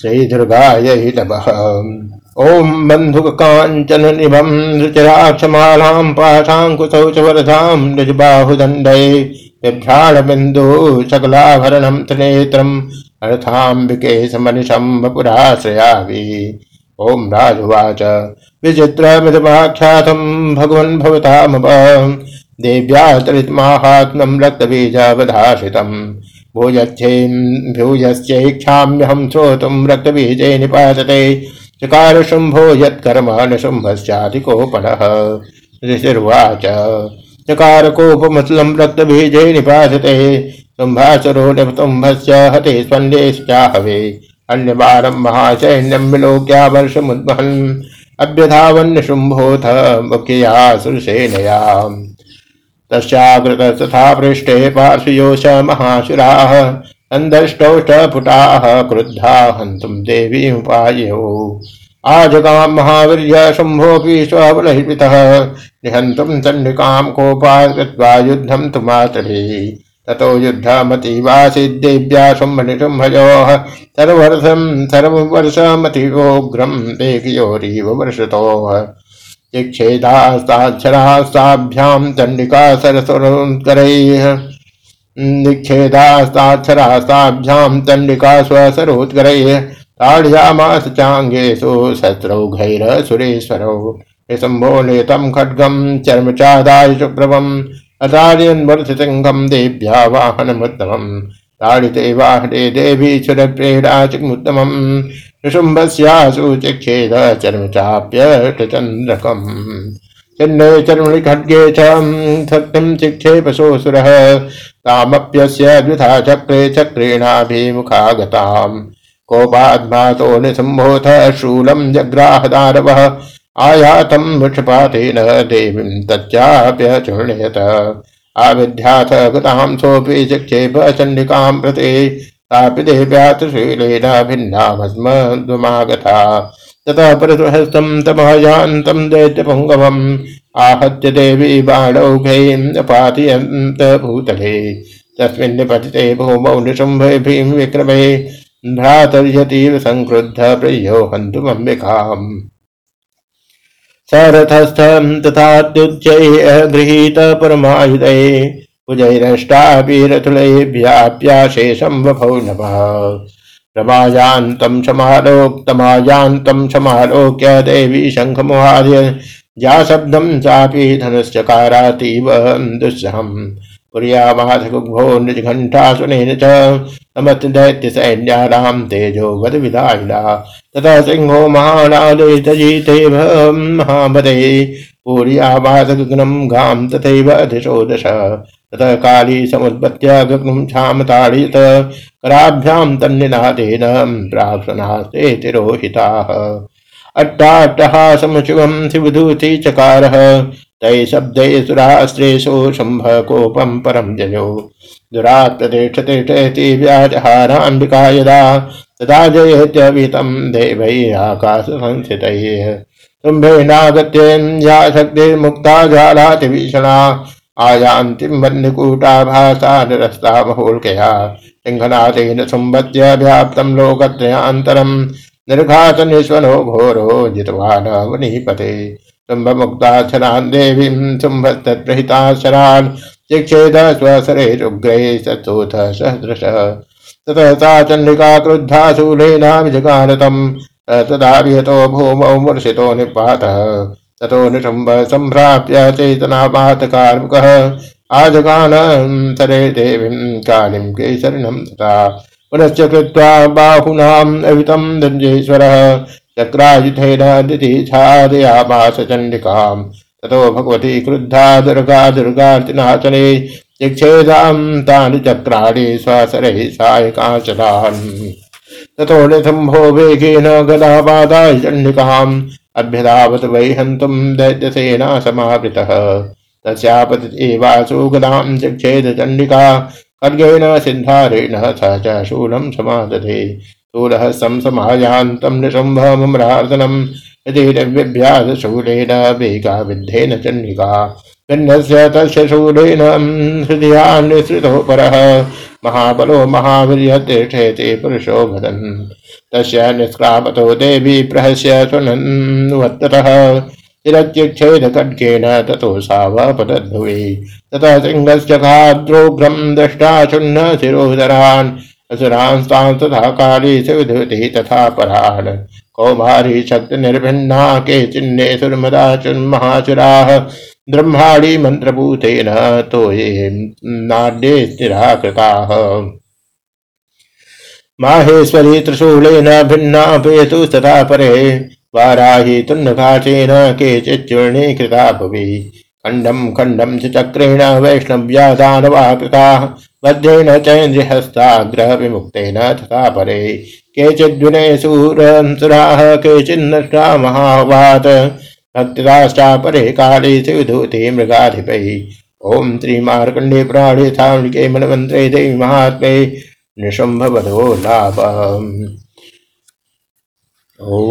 श्रीदुर्गायै नमः ॐ बन्धुकाञ्चन निभं रुचिराक्षमालां पाशाङ्कुशौ च वरदां निजबाहुदण्डै बिभ्राणबिन्दु सकलाभरणं त्रिनेत्रम् अर्थाम्बिके समनिशं वपुराश्रयामि। ॐ राजुवाच। विचित्रमिदमाख्यातं भगवन् भवतामप। देव्या चरितमाहात्म्यं रक्तबीजावधासितम् भूयच्छेन् भूयस्यैक्षाम्यहं श्रोतुं रक्तबीजे निपातते चकार शुम्भो यत्कर्म न शुम्भस्याधिकोपणः ऋषिर्वाच चकार कोपमतलं रक्तबीजे निपातते शुम्भासुरो निपतुम्भस्य हते स्पन्देश्चाहवे अन्यवारं महासैन्यं विलोक्या वर्षमुद्वहन्। अभ्यधावन् शुम्भोऽथ मुख्यया सुरसेनयाम्। तस्याग्रत तथा पृष्ठे पार्श्वयोश महासुराः सन्दष्टौष्टपुटाः क्रुद्धा हन्तुं देवीमुपाययो आजगां महावीर्य शम्भोऽपि स्वबलहितः निहन्तुं चण्डिकां कोपात् कृत्वा युद्धं तु मातरे ततो युद्धमतीवासीद्देव्या शुम्भनिशुम्भयोः सर्वर्षं सर्ववर्षमतिवोग्रं देहयोरीव वर्षतोः निक्षेदास्ताक्षरास्ताभ्यां चण्डिका सरसरोत्करैः निक्षेदास्ताक्षरास्ताभ्यां चण्डिका स्वसरोत्करैः ताडयामास चाङ्गेषु शस्त्रौघैरसुरेश्वरौ निशम्भो नेतं खड्गं चर्मचादाय शुक्रवम् अतार्यन्वर्षसिंहं देव्या वाहनमुत्तमम् ताडिते वाहने देवी सुरप्रेणाचिमुत्तमम् निशुम्भस्यासु चिक्षेद चर्मचाप्यटचन्द्रकम् चिन्ने चर्मणि खड्गे च सत्यं चिक्षेपसोऽसुरः तामप्यस्य द्विधा चक्रे चक्रेणाभिमुखागताम्। कोपाद्मातो निसम्भोथ शूलं जग्राहदारवः, आयातं वृक्षपातेन देवीं तच्चाप्यचूर्णयत आविध्याथ गतां सोऽपि चिक्षेप चण्डिकां प्रति तापि देव्यातशीलेन भिन्नामस्मद्वमागता ततः परतुहस्तं तमहयान्तं दैत्यपुङ्गवम् आहत्य देवी बाणौघैं पातयन्त भूतले। तस्मिन् भूमौ निशुम्भे भीं विक्रमे भ्रातर्यतीव संक्रुद्ध प्रियो हन्तुमम्बिकाम् सरथस्थं तथात्युच्चैः गृहीत परमायुधे भुजैरष्टाभिरतुलैभ्याप्याशेषं वभौ नभः रमायान्तं समालोक्तमायान्तं समालोक्य देवी शङ्खमुहार्य जाशब्दं चापि धनुश्चकारातीव दुस्सहम्। पुर्यामाधकुग्भो निजघण्टासुनेन च समस्तदैत्यसैन्यानां तेजो गदविदायिना ततः सिंहो महानादेतजीते महामदे पूर्यामाधगगनं गां तथैव दिशो दश ततः काली समुद्बत्य गगनं क्षामताडित कराभ्यां तन्निनादेन प्राक्षणास्ते तिरोहिताः। अट्टाट्टहासमुचिवं शिवधूति चकारः, तै शब्दै सुरास्त्रेषु शुम्भकोपं परं जयो दुरात्प्रतिष्ठतिष्ठति व्याजहाराम्बिका यदा तदा जयेत्यवितं देवैराकाशसंस्थितैः तुम्भेनागत्येन या शक्तिर्मुक्ता जालातिभीषणा आयान्तिं वह्निकूटाभासा निरस्ता महोल्कया। सिंहनाथेन संवत्य व्याप्तं लोकत्रयान्तरं। निर्घातनिष्वनो घोरो जितवान् वनिपते शुम्भमुक्ताक्षरान् देवीं शुम्भस्तद्रहिताक्षरान् शिक्षेद स्वसरेरुग्रैः सत्सोथ सहस्रशः। ततः सा चण्डिका क्रुद्धा शूलेनाभिजगानतम् तदा विहतो भूमौ मूर्छितो निपातः। ततो निशुम्भ सम्भ्राप्य चेतनापातकार्मुकः। आजगानन्तरे देवीं कालीं केसरिणं तथा पुनश्च कृत्वा बाहुनाम् अवितं दञ्जेश्वरः। चक्रायुधेन दितिछादयामास चण्डिकाम्। ततो भगवती क्रुद्धा दुर्गा दुर्गार्तिनाचने चिक्षेदां तानि चक्राणि स्वसरैः सायकाचलान्। ततो निशम्भो वेगेन गदापादाय चण्डिकाम्। अभ्यधावत वै हन्तुं दैत्यसेना समावृतः। तस्यापतिवासु गदां चिक्षेद चण्डिका। खड्गेन सिद्धारेण स च शूलं समादधे। शूलः सं समायान्तं निशुम्भमरार्दनम् यदि निर्विभ्यासशूलेन वेगाविद्धेन चण्डिका। भिन्नस्य तस्य शूलेन हृदयान्निसृतो परः महाबलो महावीर्य तिष्ठेति पुरुषो भदन् तस्य निष्क्रामतो देवी प्रहस्य सुनन्वत्ततः। चिरच्युच्छेदखड्गेन ततो सावपतद्भुवि ततः सिंहस्य खाद्रोग्रं दृष्टा चुन्न शिरोदरान् असुरांस्तां तथा काली सुविधुति तथा परान्। कौमारी शक्ति निर्भिन्ना के चिन्ने सुरमदा चुन्महासुराः ब्रह्माणी मंत्रभूतेन तो ये नाड्ये स्थिराकृताः। माहेश्वरी त्रिशूलेन भिन्ना पेतु तथा परे। वाराही तुन्नघाचेन केचिच्चूर्णी कृता भुवि। खण्डं खण्डं च चक्रेण वैष्णव्या दानवा चैन्द्रिहस्ताग्रह विमुक्तेन तथा परे। केचिद्विनयसूरंसुराः केचिन्नष्टा महावात। भक्तिदाश्चा परे काले शिवधूते मृगाधिपै। ॐ श्रीमार्कण्डे प्राणे थावणिके मनमन्त्रे देवी महात्मे। निशुम्भवधो लाभ ॐ।